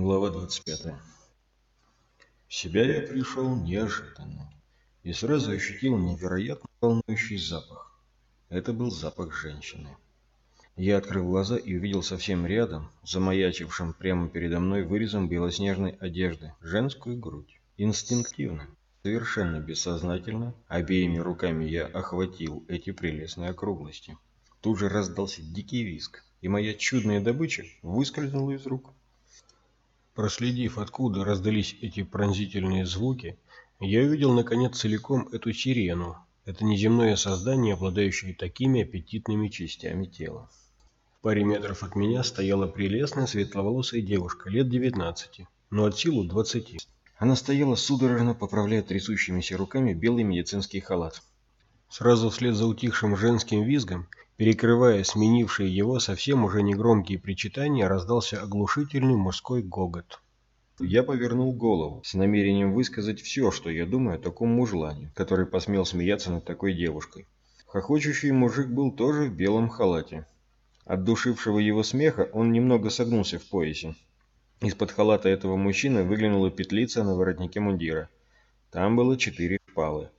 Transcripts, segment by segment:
Глава 25. В себя я пришел неожиданно и сразу ощутил невероятно волнующий запах. Это был запах женщины. Я открыл глаза и увидел совсем рядом, замаячившим прямо передо мной вырезом белоснежной одежды, женскую грудь. Инстинктивно, совершенно бессознательно, обеими руками я охватил эти прелестные округлости. Тут же раздался дикий визг, и моя чудная добыча выскользнула из рук. Проследив, откуда раздались эти пронзительные звуки, я увидел наконец целиком эту сирену, это неземное создание, обладающее такими аппетитными частями тела. В паре метров от меня стояла прелестная светловолосая девушка лет 19, но от силу 20. Она стояла судорожно, поправляя трясущимися руками белый медицинский халат. Сразу вслед за утихшим женским визгом Перекрывая сменившие его совсем уже негромкие причитания, раздался оглушительный мужской гогот. Я повернул голову с намерением высказать все, что я думаю о таком мужлане, который посмел смеяться над такой девушкой. Хохочущий мужик был тоже в белом халате. От душившего его смеха он немного согнулся в поясе. Из-под халата этого мужчины выглянула петлица на воротнике мундира. Там было четыре шпалы.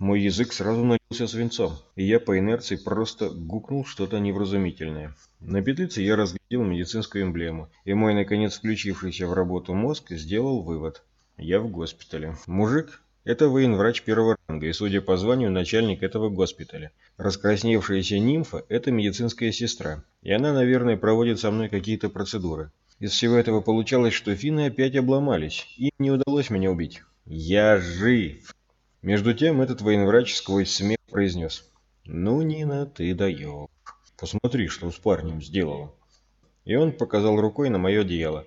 Мой язык сразу налился свинцом, и я по инерции просто гукнул что-то невразумительное. На петлице я разглядел медицинскую эмблему, и мой, наконец, включившийся в работу мозг сделал вывод. Я в госпитале. Мужик – это военврач первого ранга, и, судя по званию, начальник этого госпиталя. Раскрасневшаяся нимфа – это медицинская сестра, и она, наверное, проводит со мной какие-то процедуры. Из всего этого получалось, что финны опять обломались, им не удалось меня убить. Я жив! Между тем этот военврач сквозь смех произнес. «Ну, Нина, ты даешь. Посмотри, что с парнем сделала». И он показал рукой на мое одеяло.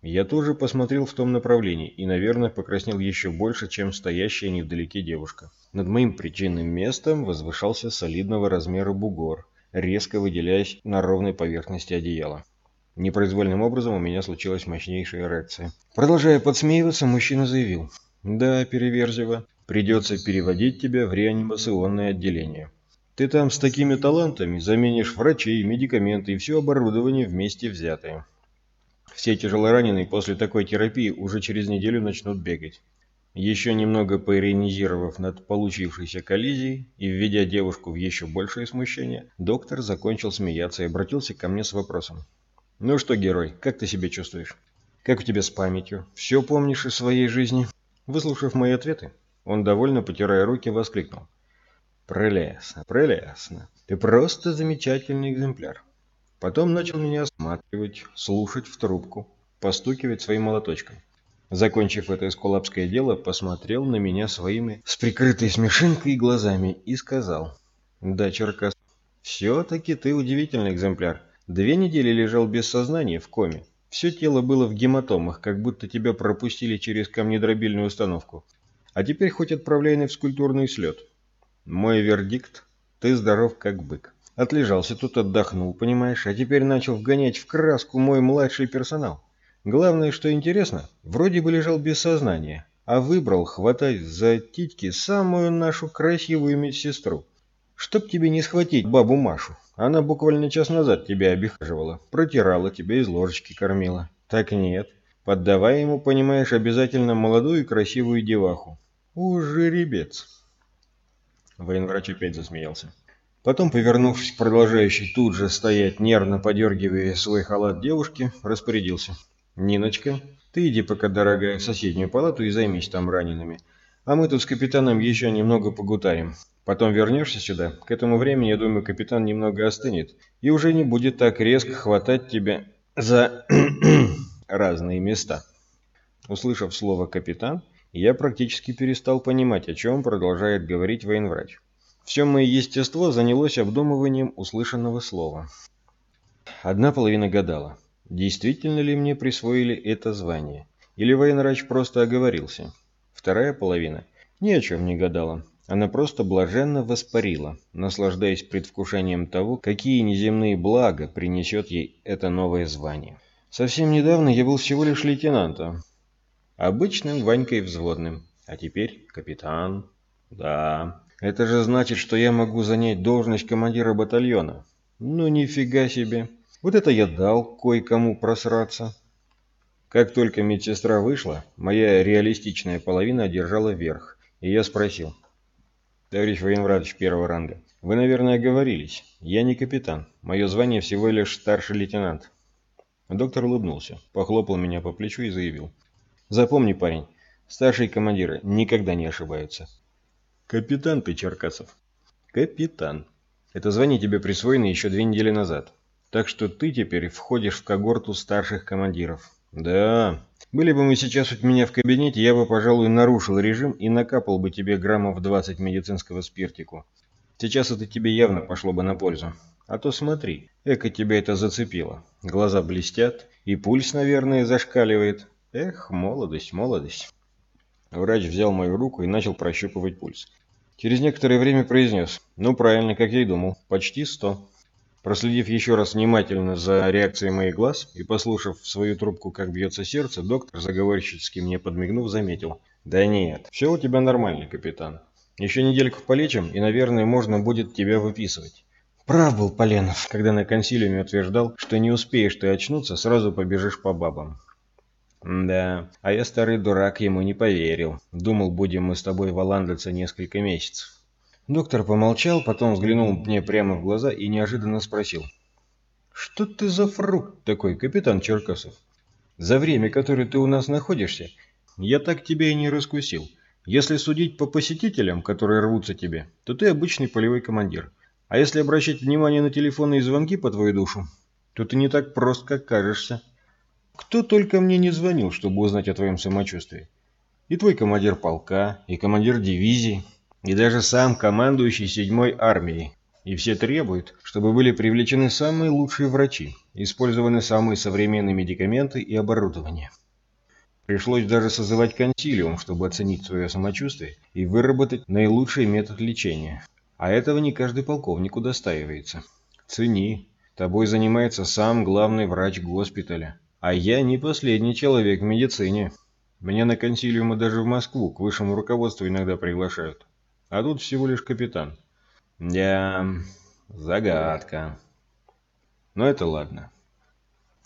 Я тоже посмотрел в том направлении и, наверное, покраснел еще больше, чем стоящая невдалеке девушка. Над моим причинным местом возвышался солидного размера бугор, резко выделяясь на ровной поверхности одеяла. Непроизвольным образом у меня случилась мощнейшая эрекция. Продолжая подсмеиваться, мужчина заявил. «Да, Переверзева, Придется переводить тебя в реанимационное отделение. Ты там с такими талантами заменишь врачей, медикаменты и все оборудование вместе взятое. Все тяжелораненые после такой терапии уже через неделю начнут бегать. Еще немного поиронизировав над получившейся коллизией и введя девушку в еще большее смущение, доктор закончил смеяться и обратился ко мне с вопросом. «Ну что, герой, как ты себя чувствуешь? Как у тебя с памятью? Все помнишь из своей жизни?» Выслушав мои ответы, он, довольно потирая руки, воскликнул. «Прелестно, прелестно. Ты просто замечательный экземпляр». Потом начал меня осматривать, слушать в трубку, постукивать своим молоточком. Закончив это эскулапское дело, посмотрел на меня своими с прикрытой смешинкой глазами и сказал. «Да, Черкас, все-таки ты удивительный экземпляр. Две недели лежал без сознания в коме. Все тело было в гематомах, как будто тебя пропустили через камнедробильную установку. А теперь хоть отправляй на физкультурный слет. Мой вердикт – ты здоров как бык. Отлежался тут, отдохнул, понимаешь, а теперь начал вгонять в краску мой младший персонал. Главное, что интересно, вроде бы лежал без сознания, а выбрал хватать за титьки самую нашу красивую медсестру. Чтоб тебе не схватить бабу Машу. Она буквально час назад тебя обихаживала, протирала тебя из ложечки кормила. Так нет, поддавая ему, понимаешь, обязательно молодую и красивую деваху. У, жеребец. Военврач опять засмеялся. Потом, повернувшись к продолжающей тут же стоять, нервно подергивая свой халат девушки, распорядился. «Ниночка, ты иди пока, дорогая, в соседнюю палату и займись там ранеными. А мы тут с капитаном еще немного погутарим. Потом вернешься сюда. К этому времени, я думаю, капитан немного остынет и уже не будет так резко хватать тебя за разные места. Услышав слово «капитан», я практически перестал понимать, о чем продолжает говорить военврач. Все мое естество занялось обдумыванием услышанного слова. Одна половина гадала, действительно ли мне присвоили это звание, или военврач просто оговорился. Вторая половина ни о чем не гадала. Она просто блаженно воспарила, наслаждаясь предвкушением того, какие неземные блага принесет ей это новое звание. Совсем недавно я был всего лишь лейтенантом. Обычным Ванькой взводным. А теперь капитан. Да, это же значит, что я могу занять должность командира батальона. Ну нифига себе. Вот это я дал кое-кому просраться. Как только медсестра вышла, моя реалистичная половина одержала верх, и я спросил. «Товарищ военврач первого ранга, вы, наверное, оговорились. Я не капитан. Мое звание всего лишь старший лейтенант». Доктор улыбнулся, похлопал меня по плечу и заявил. «Запомни, парень, старшие командиры никогда не ошибаются». «Капитан ты, Черкасов». «Капитан. Это звание тебе присвоено еще две недели назад. Так что ты теперь входишь в когорту старших командиров. Да, были бы мы сейчас у меня в кабинете, я бы, пожалуй, нарушил режим и накапал бы тебе граммов 20 медицинского спиртику. Сейчас это тебе явно пошло бы на пользу. А то смотри, эко тебя это зацепило. Глаза блестят, и пульс, наверное, зашкаливает. Эх, молодость, молодость. Врач взял мою руку и начал прощупывать пульс. Через некоторое время произнес. Ну, правильно, как я и думал, почти сто. Проследив еще раз внимательно за реакцией моих глаз и послушав в свою трубку, как бьется сердце, доктор, заговорщически мне подмигнув, заметил. «Да нет, все у тебя нормально, капитан. Еще недельку полечим, и, наверное, можно будет тебя выписывать». Прав был Поленов, когда на консилиуме утверждал, что не успеешь ты очнуться, сразу побежишь по бабам. Да, а я старый дурак ему не поверил. Думал, будем мы с тобой валандаться несколько месяцев. Доктор помолчал, потом взглянул мне прямо в глаза и неожиданно спросил. «Что ты за фрукт такой, капитан Черкасов? За время, которое ты у нас находишься, я так тебя и не раскусил. Если судить по посетителям, которые рвутся тебе, то ты обычный полевой командир. А если обращать внимание на телефонные звонки по твою душу, то ты не так прост, как кажешься. Кто только мне не звонил, чтобы узнать о твоем самочувствии. И твой командир полка, и командир дивизии, и даже сам командующий седьмой армией. И все требуют, чтобы были привлечены самые лучшие врачи, использованы самые современные медикаменты и оборудование. Пришлось даже созывать консилиум, чтобы оценить свое самочувствие и выработать наилучший метод лечения. А этого не каждый полковник удостаивается. Цени. Тобой занимается сам главный врач госпиталя. А я не последний человек в медицине. Меня на консилиумы даже в Москву к высшему руководству иногда приглашают. А тут всего лишь капитан. Да, загадка. Но это ладно.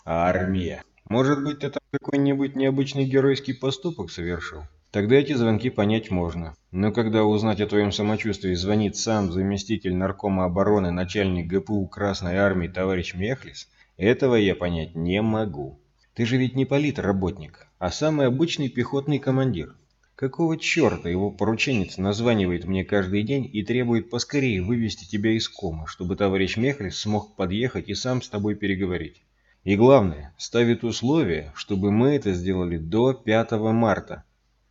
Армия. Может быть, ты там какой-нибудь необычный геройский поступок совершил? Тогда эти звонки понять можно. Но когда узнать о твоем самочувствии звонит сам заместитель наркома обороны, начальник ГПУ Красной Армии товарищ Мехлис, этого я понять не могу. Ты же ведь не политработник, а самый обычный пехотный командир. Какого черта его порученец названивает мне каждый день и требует поскорее вывести тебя из комы, чтобы товарищ Мехлис смог подъехать и сам с тобой переговорить? И главное, ставит условие, чтобы мы это сделали до 5 марта.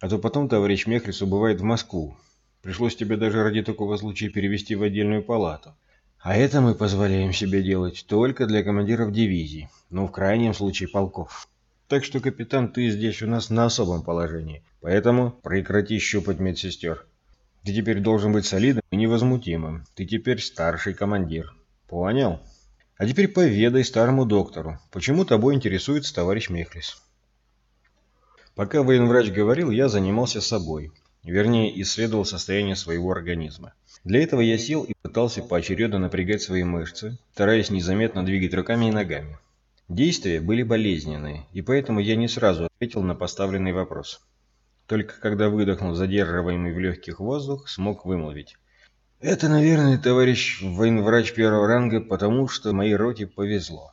А то потом товарищ Мехлис убывает в Москву. Пришлось тебе даже ради такого случая перевести в отдельную палату. А это мы позволяем себе делать только для командиров дивизий, ну в крайнем случае полков. Так что, капитан, ты здесь у нас на особом положении. Поэтому прекрати щупать медсестер. Ты теперь должен быть солидным и невозмутимым. Ты теперь старший командир. Понял? А теперь поведай старому доктору, почему тобой интересуется товарищ Мехлис. Пока военврач говорил, я занимался собой. Вернее, исследовал состояние своего организма. Для этого я сел и пытался поочередно напрягать свои мышцы, стараясь незаметно двигать руками и ногами. Действия были болезненные, и поэтому я не сразу ответил на поставленный вопрос. Только когда выдохнул задерживаемый в легких воздух, смог вымолвить. «Это, наверное, товарищ военврач первого ранга, потому что моей роте повезло.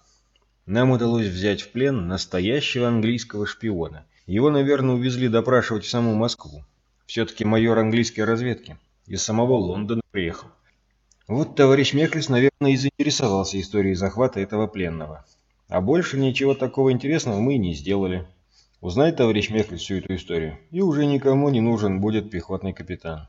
Нам удалось взять в плен настоящего английского шпиона. Его, наверное, увезли допрашивать в саму Москву. Все-таки майор английской разведки. Из самого Лондона приехал. Вот товарищ Меклис, наверное, и заинтересовался историей захвата этого пленного. А больше ничего такого интересного мы и не сделали. Узнает товарищ Мехль всю эту историю, и уже никому не нужен будет пехотный капитан.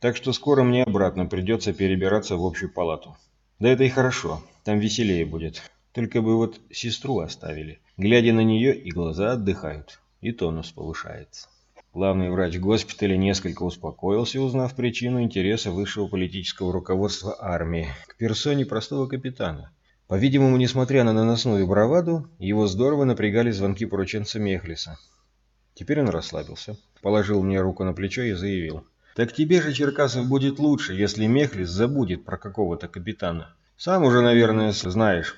Так что скоро мне обратно придется перебираться в общую палату. Да это и хорошо, там веселее будет. Только бы вот сестру оставили. Глядя на нее, и глаза отдыхают, и тонус повышается. Главный врач госпиталя несколько успокоился, узнав причину интереса высшего политического руководства армии к персоне простого капитана. По-видимому, несмотря на наносную браваду, его здорово напрягали звонки порученца Мехлиса. Теперь он расслабился, положил мне руку на плечо и заявил. «Так тебе же, Черкасов, будет лучше, если Мехлис забудет про какого-то капитана. Сам уже, наверное, знаешь.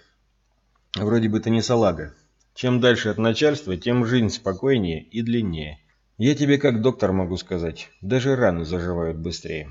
Вроде бы ты не салага. Чем дальше от начальства, тем жизнь спокойнее и длиннее. Я тебе как доктор могу сказать, даже раны заживают быстрее.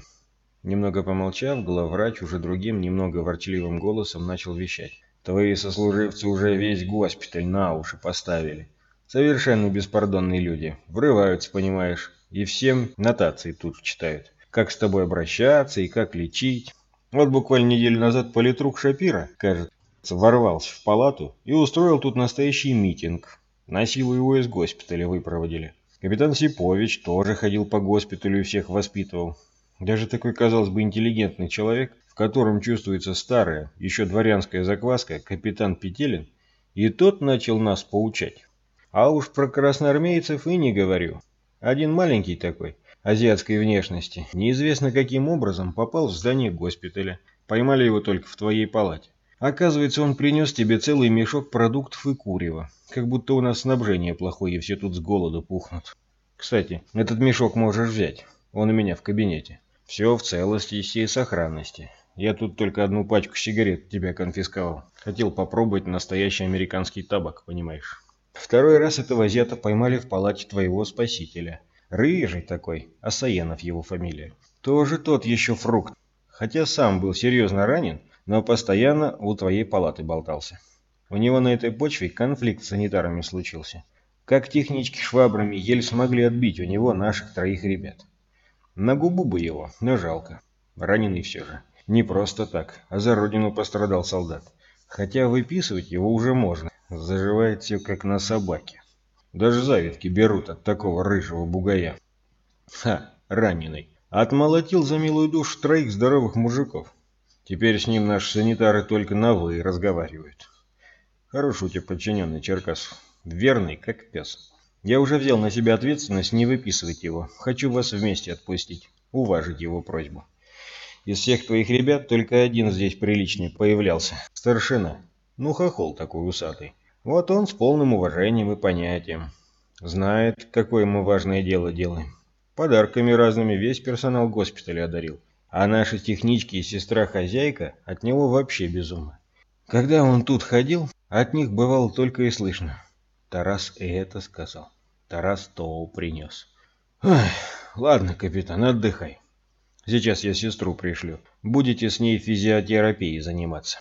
Немного помолчав, главврач уже другим, немного ворчливым голосом начал вещать. Твои сослуживцы уже весь госпиталь на уши поставили. Совершенно беспардонные люди. Врываются, понимаешь, и всем нотации тут читают. Как с тобой обращаться и как лечить. Вот буквально неделю назад политрук Шапира, кажется, ворвался в палату и устроил тут настоящий митинг. На силу его из госпиталя выпроводили. Капитан Сипович тоже ходил по госпиталю и всех воспитывал. Даже такой, казалось бы, интеллигентный человек, в котором чувствуется старая, еще дворянская закваска, капитан Петелин, и тот начал нас поучать. А уж про красноармейцев и не говорю. Один маленький такой, азиатской внешности, неизвестно каким образом попал в здание госпиталя. Поймали его только в твоей палате. Оказывается, он принес тебе целый мешок продуктов и курева. Как будто у нас снабжение плохое, и все тут с голоду пухнут. Кстати, этот мешок можешь взять. Он у меня в кабинете. Все в целости и сохранности. Я тут только одну пачку сигарет тебя конфисковал. Хотел попробовать настоящий американский табак, понимаешь. Второй раз этого азиата поймали в палате твоего спасителя. Рыжий такой, Асаенов его фамилия. Тоже тот еще фрукт. Хотя сам был серьезно ранен, но постоянно у твоей палаты болтался. У него на этой почве конфликт с санитарами случился. Как технички швабрами еле смогли отбить у него наших троих ребят. На губу бы его, но жалко. Раненый все же. Не просто так, а за родину пострадал солдат. Хотя выписывать его уже можно. Заживает все как на собаке. Даже завидки берут от такого рыжего бугая. Ха, раненый. Отмолотил за милую душу троих здоровых мужиков. Теперь с ним наши санитары только на «вы» разговаривают. Хороший у тебя подчиненный Черкасов. Верный, как пес. Я уже взял на себя ответственность не выписывать его. Хочу вас вместе отпустить. Уважить его просьбу. Из всех твоих ребят только один здесь приличный появлялся. Старшина. Ну, хохол такой усатый. Вот он с полным уважением и понятием. Знает, какое мы важное дело делаем. Подарками разными весь персонал госпиталя одарил. А наши технички и сестра-хозяйка от него вообще без ума. Когда он тут ходил, от них бывало только и слышно. Тарас и это сказал. Тарас то принес. Ой, ладно, капитан, отдыхай. Сейчас я сестру пришлю. Будете с ней физиотерапией заниматься.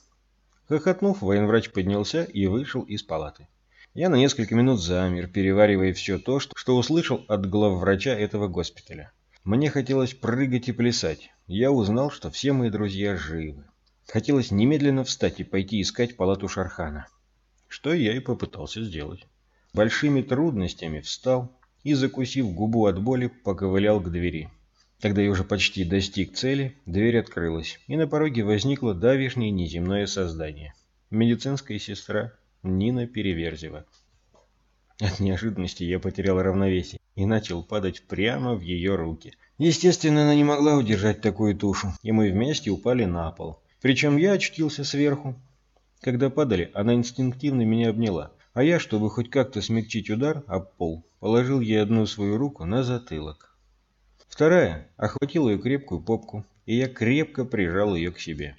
Хохотнув, военврач поднялся и вышел из палаты. Я на несколько минут замер, переваривая все то, что услышал от главврача этого госпиталя. Мне хотелось прыгать и плясать. Я узнал, что все мои друзья живы. Хотелось немедленно встать и пойти искать палату Шархана. Что я и попытался сделать. Большими трудностями встал и, закусив губу от боли, поковылял к двери. Когда я уже почти достиг цели, дверь открылась, и на пороге возникло давишнее неземное создание. Медицинская сестра Нина Переверзева. От неожиданности я потерял равновесие и начал падать прямо в ее руки. Естественно, она не могла удержать такую тушу, и мы вместе упали на пол. Причем я очутился сверху. Когда падали, она инстинктивно меня обняла, а я, чтобы хоть как-то смягчить удар об пол, положил ей одну свою руку на затылок. Вторая охватила ее крепкую попку, и я крепко прижал ее к себе.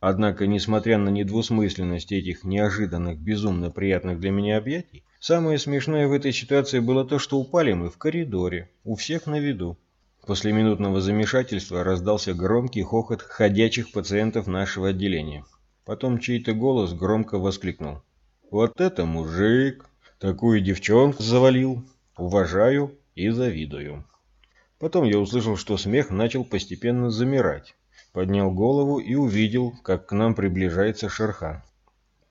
Однако, несмотря на недвусмысленность этих неожиданных, безумно приятных для меня объятий, Самое смешное в этой ситуации было то, что упали мы в коридоре, у всех на виду. После минутного замешательства раздался громкий хохот ходячих пациентов нашего отделения. Потом чей-то голос громко воскликнул. «Вот это мужик! Такую девчонку завалил! Уважаю и завидую!» Потом я услышал, что смех начал постепенно замирать. Поднял голову и увидел, как к нам приближается Шерхан.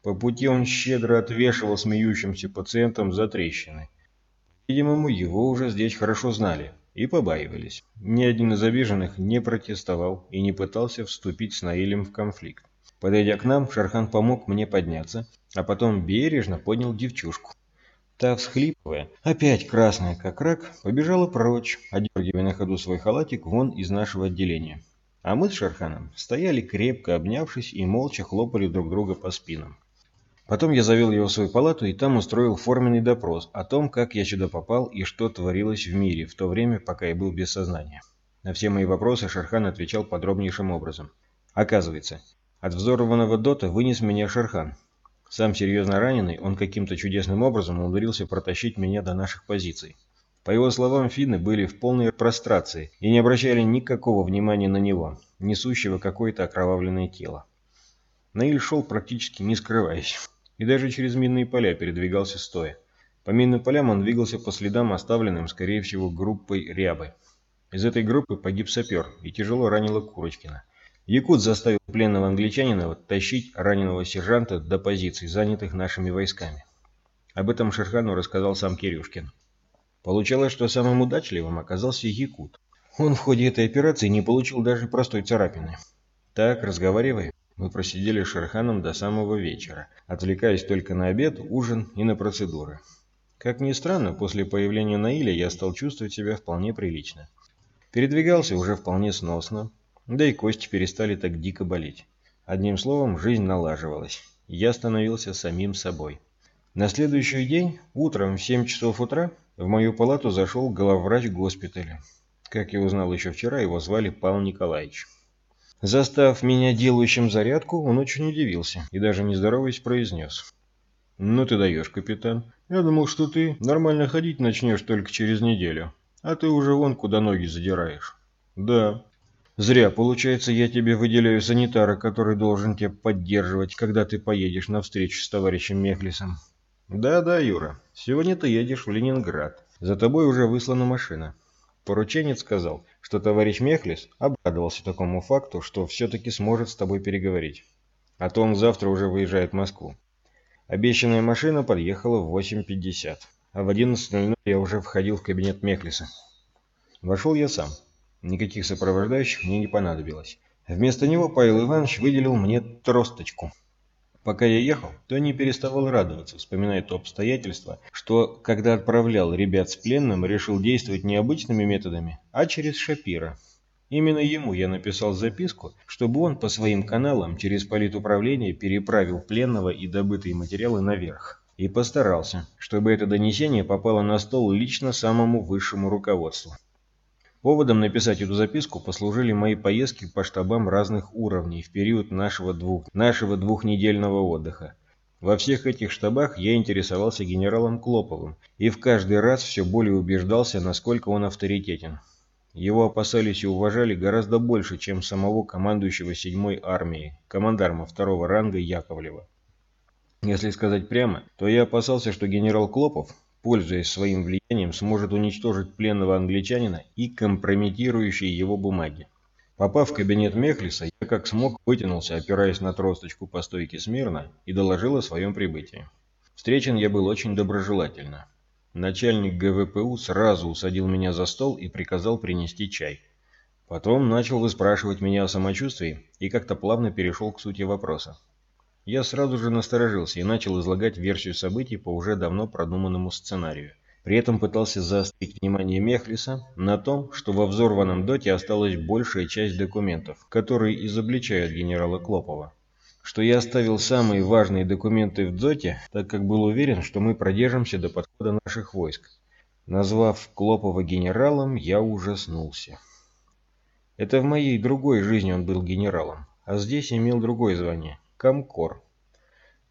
По пути он щедро отвешивал смеющимся пациентам за трещины. Видимо, его уже здесь хорошо знали и побаивались. Ни один из обиженных не протестовал и не пытался вступить с Наилем в конфликт. Подойдя к нам, Шархан помог мне подняться, а потом бережно поднял девчушку. Та, всхлипывая, опять красная как рак, побежала прочь, одергивая на ходу свой халатик вон из нашего отделения. А мы с Шарханом стояли крепко обнявшись и молча хлопали друг друга по спинам. Потом я завел его в свою палату и там устроил форменный допрос о том, как я сюда попал и что творилось в мире в то время, пока я был без сознания. На все мои вопросы Шерхан отвечал подробнейшим образом. Оказывается, от взорванного дота вынес меня Шерхан. Сам серьезно раненый, он каким-то чудесным образом умудрился протащить меня до наших позиций. По его словам, финны были в полной прострации и не обращали никакого внимания на него, несущего какое-то окровавленное тело. Наиль шел практически не скрываясь, и даже через минные поля передвигался стоя. По минным полям он двигался по следам, оставленным, скорее всего, группой рябы. Из этой группы погиб сапер и тяжело ранило Курочкина. Якут заставил пленного англичанина тащить раненого сержанта до позиций, занятых нашими войсками. Об этом Шерхану рассказал сам Кирюшкин. Получалось, что самым удачливым оказался Якут. Он в ходе этой операции не получил даже простой царапины. Так, разговаривая, мы просидели с Шерханом до самого вечера, отвлекаясь только на обед, ужин и на процедуры. Как ни странно, после появления Наиля я стал чувствовать себя вполне прилично. Передвигался уже вполне сносно, да и кости перестали так дико болеть. Одним словом, жизнь налаживалась. Я становился самим собой. На следующий день, утром в 7 часов утра, в мою палату зашел главврач госпиталя. Как я узнал еще вчера, его звали Павел Николаевич. Застав меня делающим зарядку, он очень удивился и даже не здороваясь произнес. «Ну ты даешь, капитан. Я думал, что ты нормально ходить начнешь только через неделю, а ты уже вон куда ноги задираешь». «Да, Зря, получается, я тебе выделяю санитара, который должен тебя поддерживать, когда ты поедешь на встречу с товарищем Мехлисом. Да-да, Юра, сегодня ты едешь в Ленинград. За тобой уже выслана машина. Порученец сказал, что товарищ Мехлис обрадовался такому факту, что все-таки сможет с тобой переговорить. А то он завтра уже выезжает в Москву. Обещанная машина подъехала в 8.50, а в 11.00 я уже входил в кабинет Мехлиса. Вошел я сам. Никаких сопровождающих мне не понадобилось. Вместо него Павел Иванович выделил мне тросточку. Пока я ехал, то не переставал радоваться, вспоминая то обстоятельство, что, когда отправлял ребят с пленным, решил действовать не обычными методами, а через Шапира. Именно ему я написал записку, чтобы он по своим каналам через политуправление переправил пленного и добытые материалы наверх. И постарался, чтобы это донесение попало на стол лично самому высшему руководству. Поводом написать эту записку послужили мои поездки по штабам разных уровней в период нашего, двух, нашего двухнедельного отдыха. Во всех этих штабах я интересовался генералом Клоповым и в каждый раз все более убеждался, насколько он авторитетен. Его опасались и уважали гораздо больше, чем самого командующего 7-й армией, командарма второго ранга Яковлева. Если сказать прямо, то я опасался, что генерал Клопов, пользуясь своим влиянием, сможет уничтожить пленного англичанина и компрометирующие его бумаги. Попав в кабинет Мехлиса, я как смог вытянулся, опираясь на тросточку по стойке смирно, и доложил о своем прибытии. Встречен я был очень доброжелательно. Начальник ГВПУ сразу усадил меня за стол и приказал принести чай. Потом начал выспрашивать меня о самочувствии и как-то плавно перешел к сути вопроса. Я сразу же насторожился и начал излагать версию событий по уже давно продуманному сценарию. При этом пытался заострить внимание Мехлиса на том, что во взорванном доте осталась большая часть документов, которые изобличают генерала Клопова. Что я оставил самые важные документы в доте, так как был уверен, что мы продержимся до подхода наших войск. Назвав Клопова генералом, я ужаснулся. Это в моей другой жизни он был генералом, а здесь имел другое звание Комкор.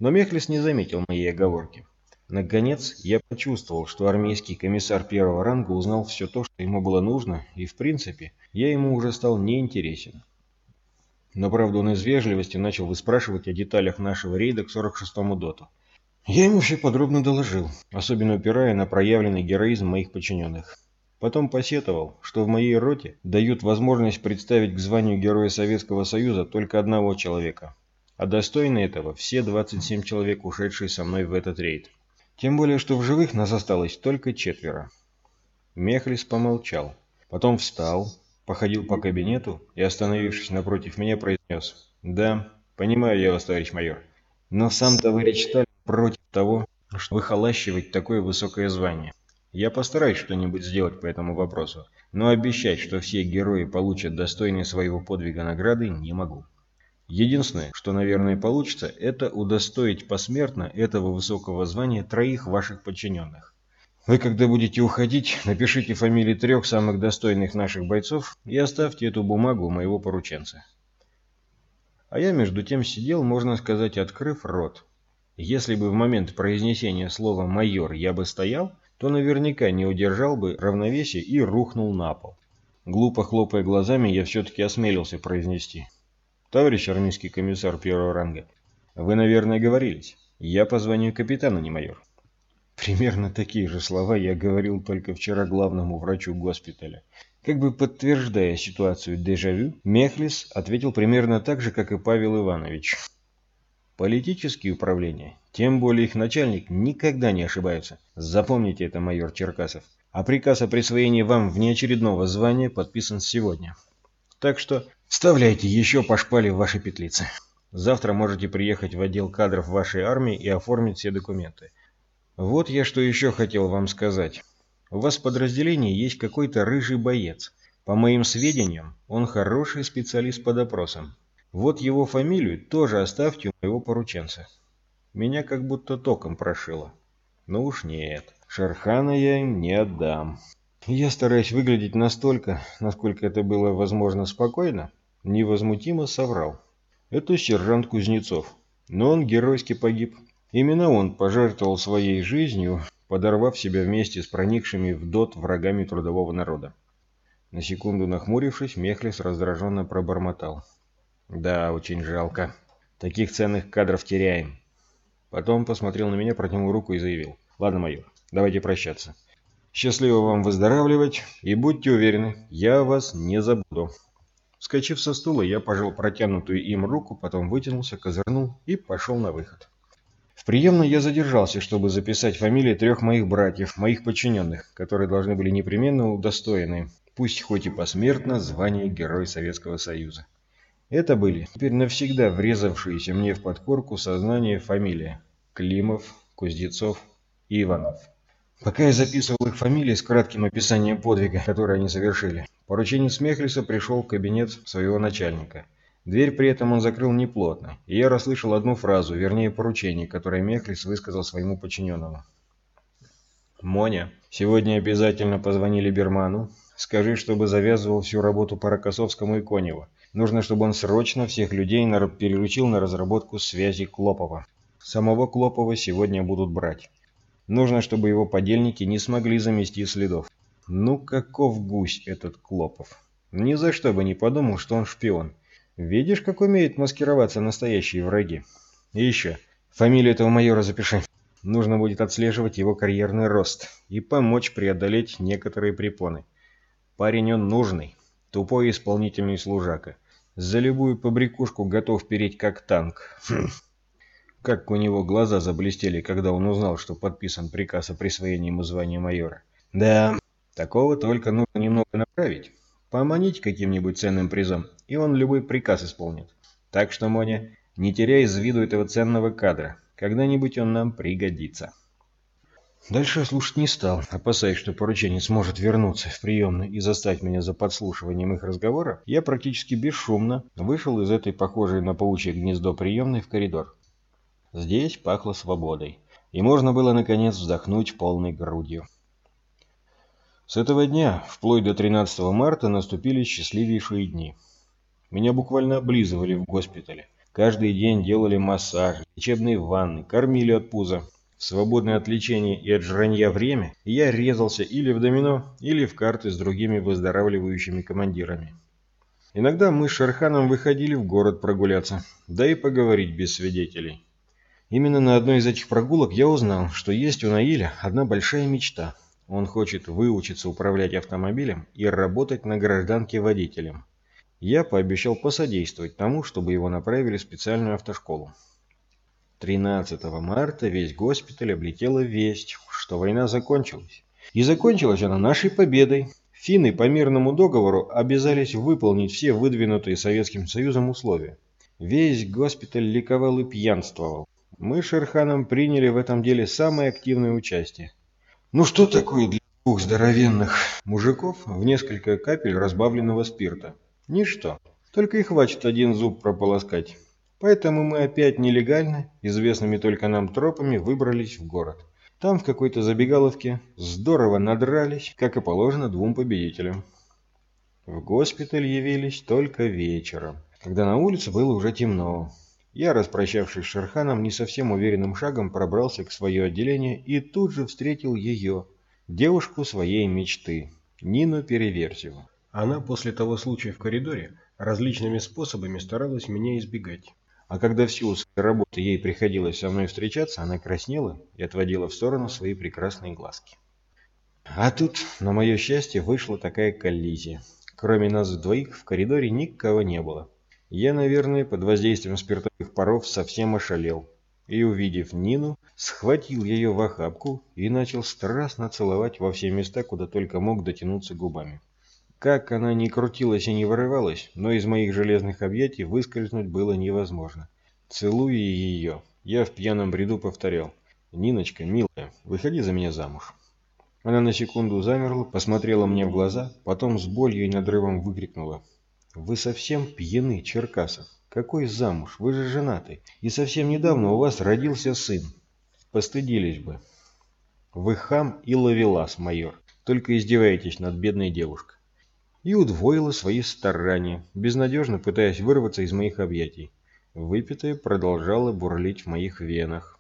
Но Мехлис не заметил моей оговорки. Наконец, я почувствовал, что армейский комиссар первого ранга узнал все то, что ему было нужно, и, в принципе, я ему уже стал неинтересен. Но, правда, он из вежливости начал выспрашивать о деталях нашего рейда к 46-му доту. Я ему все подробно доложил, особенно упирая на проявленный героизм моих подчиненных. Потом посетовал, что в моей роте дают возможность представить к званию Героя Советского Союза только одного человека, а достойны этого все 27 человек, ушедшие со мной в этот рейд. Тем более, что в живых нас осталось только четверо. Мехлис помолчал, потом встал, походил по кабинету и, остановившись напротив меня, произнес «Да, понимаю я вас, товарищ майор, но сам товарищ Сталин против того, что выхолащивать такое высокое звание. Я постараюсь что-нибудь сделать по этому вопросу, но обещать, что все герои получат достойные своего подвига награды, не могу». Единственное, что, наверное, получится, это удостоить посмертно этого высокого звания троих ваших подчиненных. Вы, когда будете уходить, напишите фамилии трех самых достойных наших бойцов и оставьте эту бумагу у моего порученца. А я между тем сидел, можно сказать, открыв рот. Если бы в момент произнесения слова «майор» я бы стоял, то наверняка не удержал бы равновесие и рухнул на пол. Глупо хлопая глазами, я все-таки осмелился произнести. «Товарищ армейский комиссар первого ранга, вы, наверное, говорились. Я позвоню капитану, не майор». Примерно такие же слова я говорил только вчера главному врачу госпиталя. Как бы подтверждая ситуацию дежавю, Мехлис ответил примерно так же, как и Павел Иванович. Политические управления, тем более их начальник, никогда не ошибаются. Запомните это, майор Черкасов. А приказ о присвоении вам внеочередного звания подписан сегодня. Так что вставляйте еще по шпале в ваши петлицы. Завтра можете приехать в отдел кадров вашей армии и оформить все документы. Вот я что еще хотел вам сказать. У вас в подразделении есть какой-то рыжий боец. По моим сведениям, он хороший специалист по допросам. Вот его фамилию тоже оставьте у моего порученца. Меня как будто током прошило. Ну уж нет, Шерхана я им не отдам. Я стараюсь выглядеть настолько, насколько это было возможно спокойно, невозмутимо соврал. Это сержант Кузнецов, но он геройски погиб. Именно он пожертвовал своей жизнью, подорвав себя вместе с проникшими в ДОТ врагами трудового народа. На секунду нахмурившись, Мехлис раздраженно пробормотал. Да, очень жалко. Таких ценных кадров теряем. Потом посмотрел на меня, протянул руку и заявил. Ладно, майор, давайте прощаться. Счастливо вам выздоравливать и будьте уверены, я вас не забуду. Вскочив со стула, я пожал протянутую им руку, потом вытянулся, козырнул и пошел на выход. В приемной я задержался, чтобы записать фамилии трех моих братьев, моих подчиненных, которые должны были непременно удостоены, пусть хоть и посмертно, звания Герой Советского Союза. Это были теперь навсегда врезавшиеся мне в подкорку сознание фамилии Климов, Кузнецов и Иванов. Пока я записывал их фамилии с кратким описанием подвига, который они совершили, порученец Мехлиса пришел в кабинет своего начальника. Дверь при этом он закрыл неплотно, и я расслышал одну фразу, вернее поручение, которое Мехлис высказал своему подчиненному. «Моня, сегодня обязательно позвони Либерману. Скажи, чтобы завязывал всю работу по Рокоссовскому и Коневу. Нужно, чтобы он срочно всех людей переручил на разработку связи Клопова. Самого Клопова сегодня будут брать. Нужно, чтобы его подельники не смогли замести следов. Ну каков гусь этот Клопов. Ни за что бы не подумал, что он шпион. Видишь, как умеют маскироваться настоящие враги. И еще, фамилию этого майора запиши. Нужно будет отслеживать его карьерный рост и помочь преодолеть некоторые препоны. Парень он нужный, Тупой исполнительный служака. За любую побрякушку готов переть как танк. Как у него глаза заблестели, когда он узнал, что подписан приказ о присвоении ему звания майора. Да, такого только нужно немного направить. Поманить каким-нибудь ценным призом, и он любой приказ исполнит. Так что, Моня, не теряй из виду этого ценного кадра. Когда-нибудь он нам пригодится. Дальше слушать не стал, опасаясь, что поручение сможет вернуться в приемную и заставить меня за подслушиванием их разговора, я практически бесшумно вышел из этой похожей на паучье гнездо приемной в коридор. Здесь пахло свободой, и можно было наконец вздохнуть полной грудью. С этого дня, вплоть до 13 марта, наступили счастливейшие дни. Меня буквально облизывали в госпитале. Каждый день делали массаж, лечебные ванны, кормили от пуза, в свободное от лечения и от жранья время я резался или в домино, или в карты с другими выздоравливающими командирами. Иногда мы с Шерханом выходили в город прогуляться, да и поговорить без свидетелей. Именно на одной из этих прогулок я узнал, что есть у Наиля одна большая мечта. Он хочет выучиться управлять автомобилем и работать на гражданке водителем. Я пообещал посодействовать тому, чтобы его направили в специальную автошколу. 13 марта весь госпиталь облетела весть, что война закончилась. И закончилась она нашей победой. Финны по мирному договору обязались выполнить все выдвинутые Советским Союзом условия. Весь госпиталь ликовал и пьянствовал. Мы с Шерханом приняли в этом деле самое активное участие. Ну что такое для двух здоровенных мужиков в несколько капель разбавленного спирта? Ничто. Только и хватит один зуб прополоскать. Поэтому мы опять нелегально, известными только нам тропами, выбрались в город. Там в какой-то забегаловке здорово надрались, как и положено двум победителям. В госпиталь явились только вечером, когда на улице было уже темно. Я, распрощавшись с Шерханом, не совсем уверенным шагом пробрался к свое отделение и тут же встретил ее, девушку своей мечты, Нину Переверзеву. Она после того случая в коридоре различными способами старалась меня избегать. А когда в силу своей работы ей приходилось со мной встречаться, она краснела и отводила в сторону свои прекрасные глазки. А тут, на мое счастье, вышла такая коллизия. Кроме нас двоих в коридоре никого не было. Я, наверное, под воздействием спиртовых паров совсем ошалел. И, увидев Нину, схватил ее в охапку и начал страстно целовать во все места, куда только мог дотянуться губами. Как она ни крутилась и не вырывалась, но из моих железных объятий выскользнуть было невозможно. Целуя ее, я в пьяном бреду повторял. «Ниночка, милая, выходи за меня замуж». Она на секунду замерла, посмотрела мне в глаза, потом с болью и надрывом выкрикнула. «Вы совсем пьяны, Черкасов. Какой замуж? Вы же женаты. И совсем недавно у вас родился сын. Постыдились бы. Вы хам и ловелас, майор. Только издеваетесь над бедной девушкой и удвоила свои старания, безнадежно пытаясь вырваться из моих объятий. Выпитое продолжало бурлить в моих венах.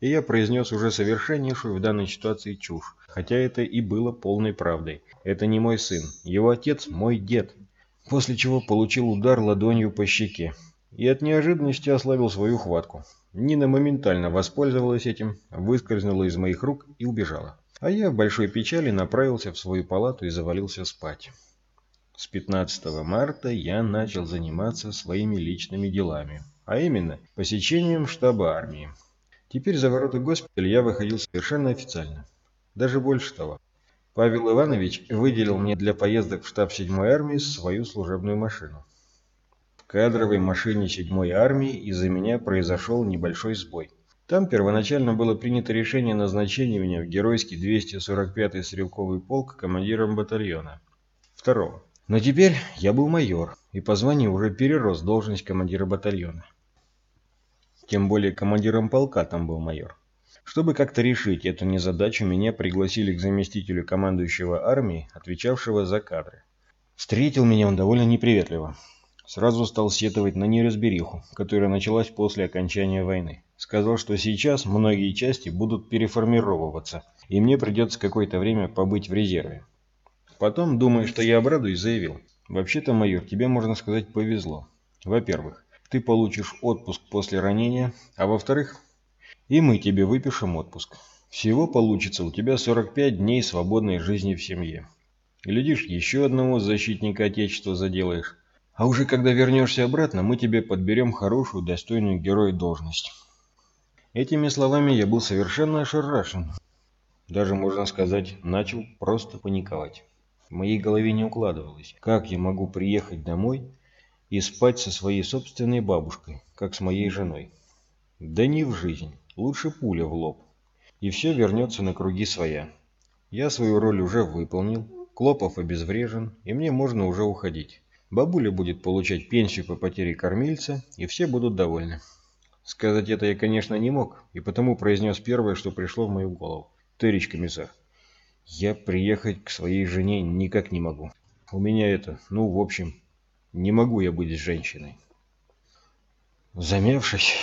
И я произнес уже совершеннейшую в данной ситуации чушь, хотя это и было полной правдой. Это не мой сын, его отец мой дед. После чего получил удар ладонью по щеке. И от неожиданности ослабил свою хватку. Нина моментально воспользовалась этим, выскользнула из моих рук и убежала. А я в большой печали направился в свою палату и завалился спать. С 15 марта я начал заниматься своими личными делами, а именно посещением штаба армии. Теперь за ворота госпиталя я выходил совершенно официально. Даже больше того. Павел Иванович выделил мне для поездок в штаб 7-й армии свою служебную машину. В кадровой машине 7-й армии из-за меня произошел небольшой сбой. Там первоначально было принято решение назначения меня в геройский 245-й стрелковый полк командиром батальона. Второго. Но теперь я был майор, и по званию уже перерос должность командира батальона. Тем более командиром полка там был майор. Чтобы как-то решить эту незадачу, меня пригласили к заместителю командующего армии, отвечавшего за кадры. Встретил меня он довольно неприветливо. Сразу стал сетовать на неразбериху, которая началась после окончания войны. Сказал, что сейчас многие части будут переформировываться, и мне придется какое-то время побыть в резерве. Потом, думая, что я обрадуюсь, заявил. Вообще-то, майор, тебе, можно сказать, повезло. Во-первых, ты получишь отпуск после ранения, а во-вторых, и мы тебе выпишем отпуск. Всего получится у тебя 45 дней свободной жизни в семье. Глядишь, еще одного защитника Отечества заделаешь. А уже когда вернешься обратно, мы тебе подберем хорошую, достойную героя должность. Этими словами я был совершенно ошарашен. Даже, можно сказать, начал просто паниковать. В моей голове не укладывалось, как я могу приехать домой и спать со своей собственной бабушкой, как с моей женой. Да не в жизнь, лучше пуля в лоб. И все вернется на круги своя. Я свою роль уже выполнил, Клопов обезврежен, и мне можно уже уходить. Бабуля будет получать пенсию по потере кормильца, и все будут довольны. Сказать это я, конечно, не мог, и потому произнес первое, что пришло в мою голову. «Товарищ комиссар, я приехать к своей жене никак не могу. У меня это, ну, в общем, не могу я быть с женщиной. Замявшись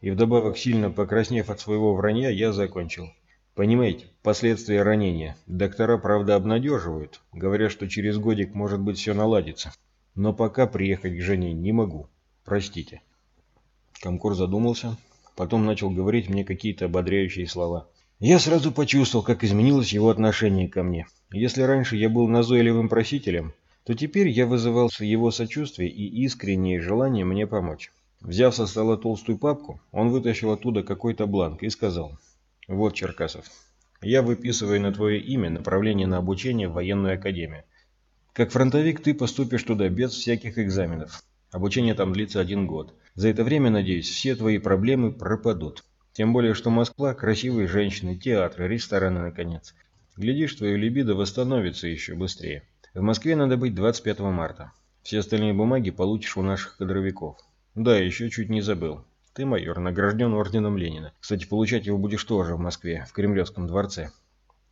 и вдобавок сильно покраснев от своего вранья, я закончил. Понимаете, последствия ранения. Доктора, правда, обнадеживают, говорят, что через годик, может быть, все наладится. Но пока приехать к жене не могу. Простите. Комкор задумался, потом начал говорить мне какие-то ободряющие слова. Я сразу почувствовал, как изменилось его отношение ко мне. Если раньше я был назойливым просителем, то теперь я вызывал его сочувствие и искреннее желание мне помочь. Взяв со стола толстую папку, он вытащил оттуда какой-то бланк и сказал, «Вот, Черкасов, я выписываю на твое имя направление на обучение в военную академию. Как фронтовик ты поступишь туда без всяких экзаменов. Обучение там длится один год. За это время, надеюсь, все твои проблемы пропадут. Тем более, что Москва – красивые женщины, театры, рестораны, наконец. Глядишь, твое либидо восстановится еще быстрее. В Москве надо быть 25 марта. Все остальные бумаги получишь у наших кадровиков. Да, еще чуть не забыл. Ты, майор, награжден орденом Ленина. Кстати, получать его будешь тоже в Москве, в Кремлевском дворце.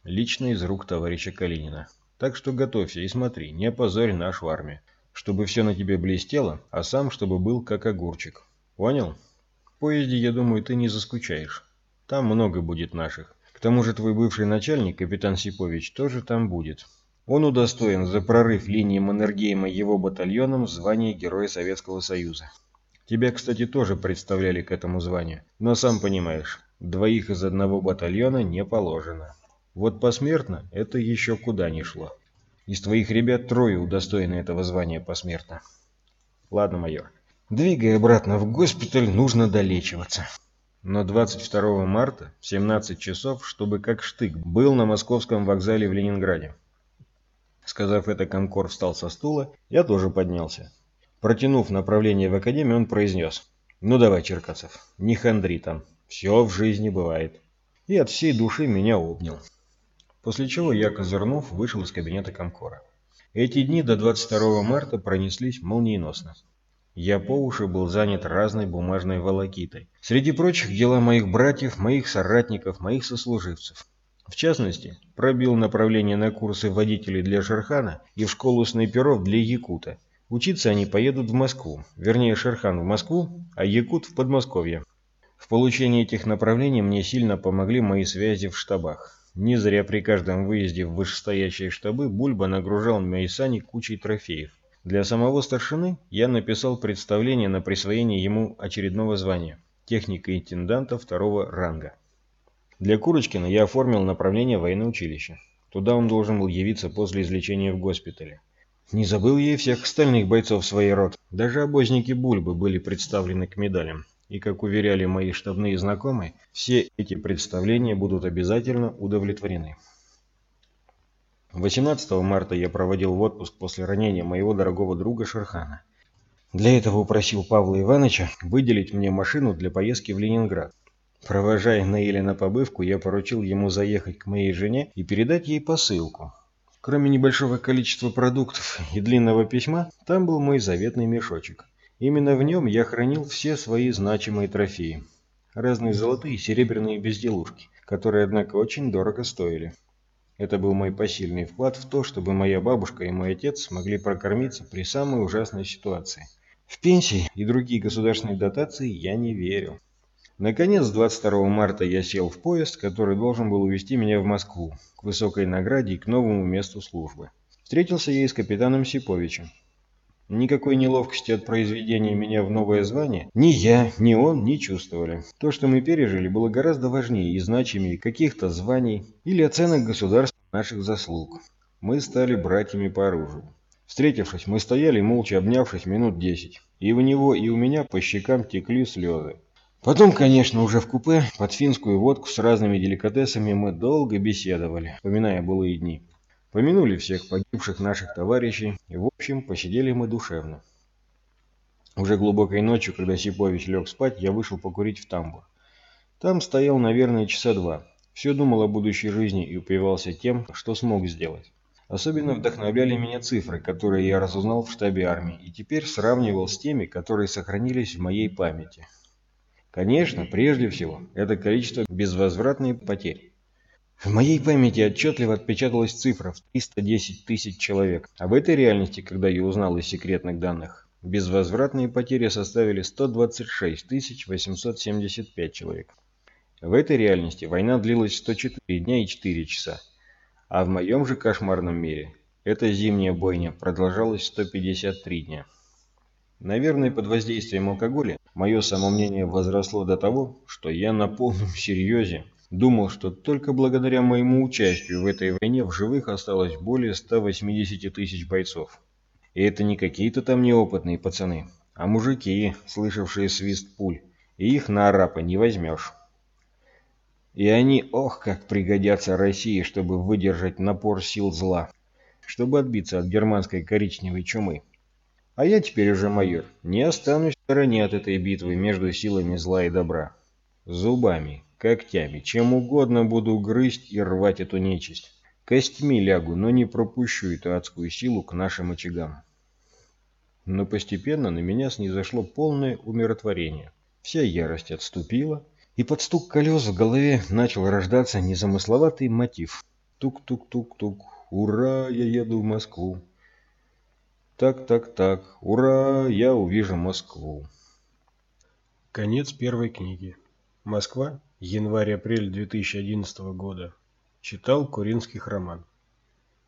Лично из рук товарища Калинина. Так что готовься и смотри, не опозорь нашу армию. Чтобы все на тебе блестело, а сам, чтобы был как огурчик. Понял? В поезде, я думаю, ты не заскучаешь. Там много будет наших. К тому же твой бывший начальник, капитан Сипович, тоже там будет. Он удостоен за прорыв линии Маннергейма его батальоном звания Героя Советского Союза. Тебя, кстати, тоже представляли к этому званию. Но сам понимаешь, двоих из одного батальона не положено. Вот посмертно это еще куда ни шло. Из твоих ребят трое удостоены этого звания посмертно. Ладно, майор. Двигай обратно в госпиталь, нужно долечиваться. Но 22 марта в 17 часов, чтобы как штык, был на московском вокзале в Ленинграде. Сказав это, Комкор встал со стула, я тоже поднялся. Протянув направление в академию, он произнес. «Ну давай, Черкасов, не хандри там, все в жизни бывает». И от всей души меня обнял. После чего я, козырнув, вышел из кабинета Комкора. Эти дни до 22 марта пронеслись молниеносно. Я по уши был занят разной бумажной волокитой. Среди прочих дела моих братьев, моих соратников, моих сослуживцев. В частности, пробил направление на курсы водителей для Шерхана и в школу снайперов для Якута. Учиться они поедут в Москву, вернее Шерхан в Москву, а Якут в Подмосковье. В получении этих направлений мне сильно помогли мои связи в штабах. Не зря при каждом выезде в вышестоящие штабы Бульба нагружал мои сани кучей трофеев. Для самого старшины я написал представление на присвоение ему очередного звания – техника-интенданта второго ранга. Для Курочкина я оформил направление военное училище. Туда он должен был явиться после излечения в госпитале. Не забыл я и всех остальных бойцов своей рот. Даже обозники Бульбы были представлены к медалям. И, как уверяли мои штабные знакомые, все эти представления будут обязательно удовлетворены. 18 марта я проводил в отпуск после ранения моего дорогого друга Шерхана. Для этого упросил Павла Ивановича выделить мне машину для поездки в Ленинград. Провожая Наиля на побывку, я поручил ему заехать к моей жене и передать ей посылку. Кроме небольшого количества продуктов и длинного письма, там был мой заветный мешочек. Именно в нем я хранил все свои значимые трофеи. Разные золотые и серебряные безделушки, которые, однако, очень дорого стоили. Это был мой посильный вклад в то, чтобы моя бабушка и мой отец смогли прокормиться при самой ужасной ситуации. В пенсии и другие государственные дотации я не верил. Наконец, 22 марта я сел в поезд, который должен был увезти меня в Москву, к высокой награде и к новому месту службы. Встретился я и с капитаном Сиповичем. Никакой неловкости от произведения меня в новое звание ни я, ни он не чувствовали. То, что мы пережили, было гораздо важнее и значимее каких-то званий или оценок государства наших заслуг. Мы стали братьями по оружию. Встретившись, мы стояли молча обнявшись минут десять, и у него и у меня по щекам текли слезы. Потом, конечно, уже в купе, под финскую водку с разными деликатесами мы долго беседовали, вспоминая былые дни. Помянули всех погибших наших товарищей, и в общем посидели мы душевно. Уже глубокой ночью, когда Сипович лег спать, я вышел покурить в тамбур. Там стоял, наверное, часа два. Все думал о будущей жизни и упивался тем, что смог сделать. Особенно вдохновляли меня цифры, которые я разузнал в штабе армии, и теперь сравнивал с теми, которые сохранились в моей памяти. Конечно, прежде всего, это количество безвозвратной потери. В моей памяти отчетливо отпечаталась цифра в 310 тысяч человек, а в этой реальности, когда я узнал из секретных данных, безвозвратные потери составили 126 875 человек. В этой реальности война длилась 104 дня и 4 часа, а в моем же кошмарном мире эта зимняя бойня продолжалась 153 дня. Наверное, под воздействием алкоголя мое самомнение возросло до того, что я на полном серьезе Думал, что только благодаря моему участию в этой войне в живых осталось более 180 тысяч бойцов. И это не какие-то там неопытные пацаны, а мужики, слышавшие свист пуль, и их на арапа не возьмешь. И они, ох, как пригодятся России, чтобы выдержать напор сил зла, чтобы отбиться от германской коричневой чумы. А я теперь уже майор, не останусь в стороне от этой битвы между силами зла и добра. Зубами, когтями, чем угодно буду грызть и рвать эту нечисть. Костьми лягу, но не пропущу эту адскую силу к нашим очагам. Но постепенно на меня снизошло полное умиротворение. Вся ярость отступила, и под стук колес в голове начал рождаться незамысловатый мотив. Тук-тук-тук-тук, ура, я еду в Москву. Так-так-так, ура, я увижу Москву. Конец первой книги. Москва, январь-апрель 2011 года. Читал Куринских роман.